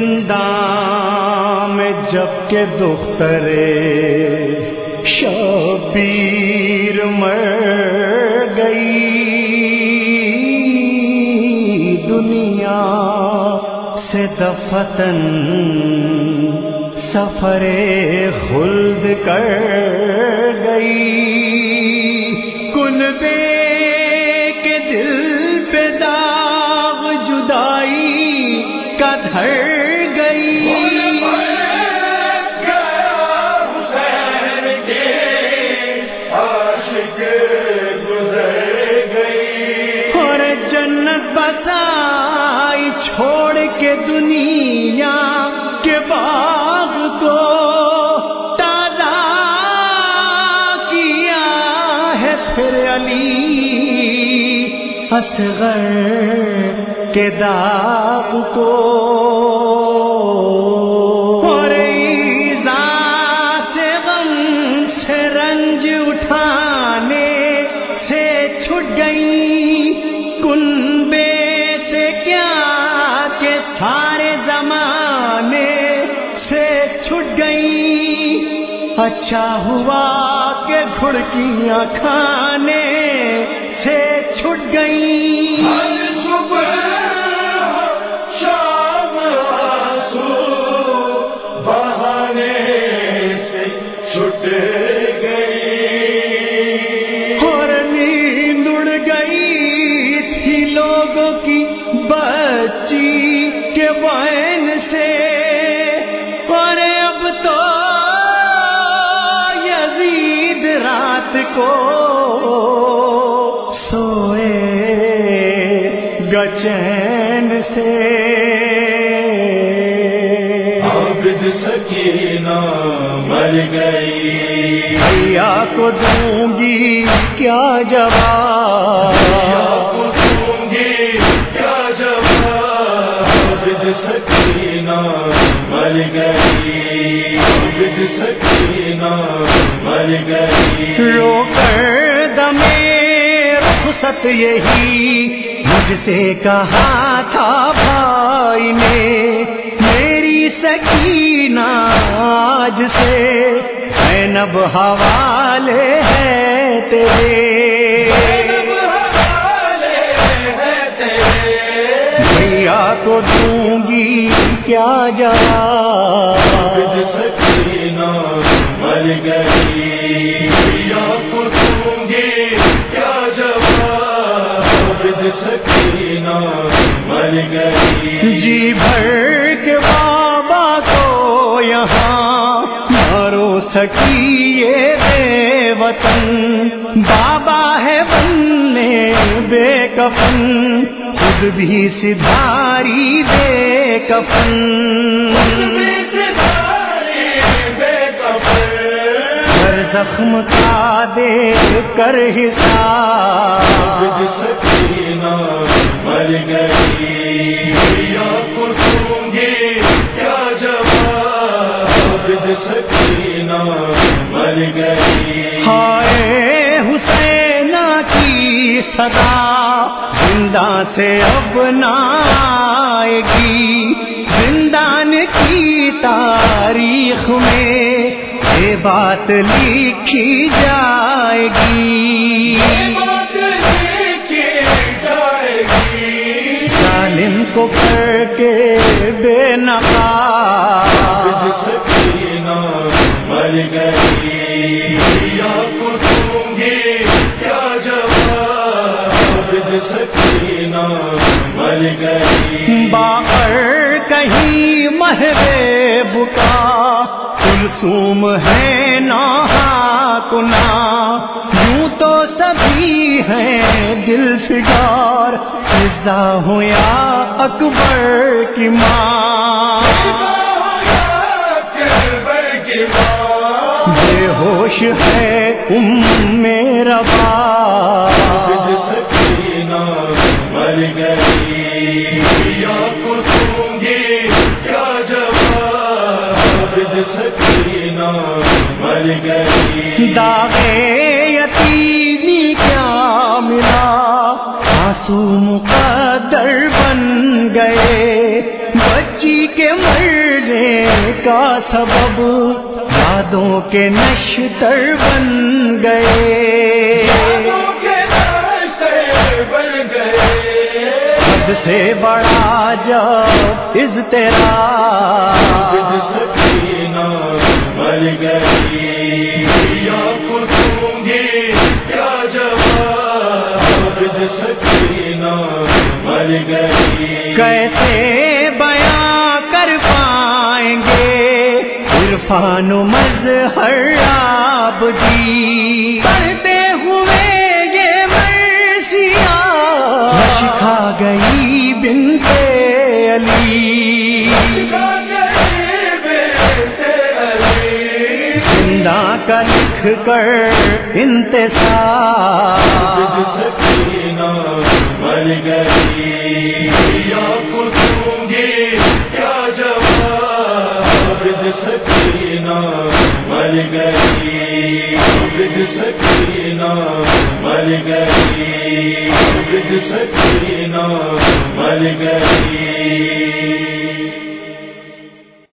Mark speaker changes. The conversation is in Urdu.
Speaker 1: زندان میں جبکہ دخترے شبیر مر گئی۔ دنیا سے دفتن سفر خلد کر گئی۔ دنیا کے باغ کو تازہ کیا ہے پھر علی اصغر کے داغ کو؟ اور ایزا سے غم سے رنج اٹھانے سے چھٹ گئی کنبے سے کیا سارے زمانے سے چھٹ گئی اچھا ہوا کہ گھڑکیاں کھانے سے چھٹ گئی
Speaker 2: شام بہانے سے چھٹ
Speaker 1: کے بہن سے اور اب تو یزید رات کو سوئے گچین سے۔
Speaker 2: عابد سکینہ مر گئی۔
Speaker 1: کو دوں گی کیا جواب؟
Speaker 2: گئی سکینہ مر گئی۔
Speaker 1: رو کر دمے رخصت یہی، مجھ سے کہا تھا بھائی نے، میری سکینہ آج سے نب حوالے ہے تیرے۔ کو دوں گی کیا جواب
Speaker 2: سکینہ مر گئی یا کو دوں گی کیا جواب سکینہ مر گئی۔
Speaker 1: جی بھر کے بابا کو یہاں مارو سکیے بے وطن۔ بابا ہے بننے بے کفن خود بھی سدھاری بے کفن۔ ہر زخم کا دے کر حساب۔
Speaker 2: سکینہ مر گئی یا کو دوں کیا جواب سکینہ مر گئی
Speaker 1: ہائے حسین کی صدا، زندہ سے اب نہ بات لکھی جائے گی۔ ظالم کو کر کے بے نقاب۔
Speaker 2: مر گئی یا گی کیا جواب۔ سکینہ مر گئی۔
Speaker 1: باہر کہیں مہرے بکا کلسوم ہے نا کنا۔ یوں تو سبھی ہیں دل فگار فضا ہو یا اکبر کی ماں۔ بے ہوش ہے ام میرا باپ
Speaker 2: سکینہ مر گئی کو دوں گی کیا جواب
Speaker 1: یتیمی کیا ملا؟ آنسو مقدر بن گئے۔ بچی کے مرنے کا سبب یادوں کے نشتر بن گئے۔ سے بڑا جو از تیرا۔ کیسے بیاں کر پائیں گے؟ عرفان و مظہر آپ جی۔ کرتے ہوئے یہ مرثیہ نش کھا گئی بنتے علی۔ زندہ کا لکھ کر انتظار۔
Speaker 2: مر گئی۔ گئی بج سکینہ مر گئی بج سکینہ گئی۔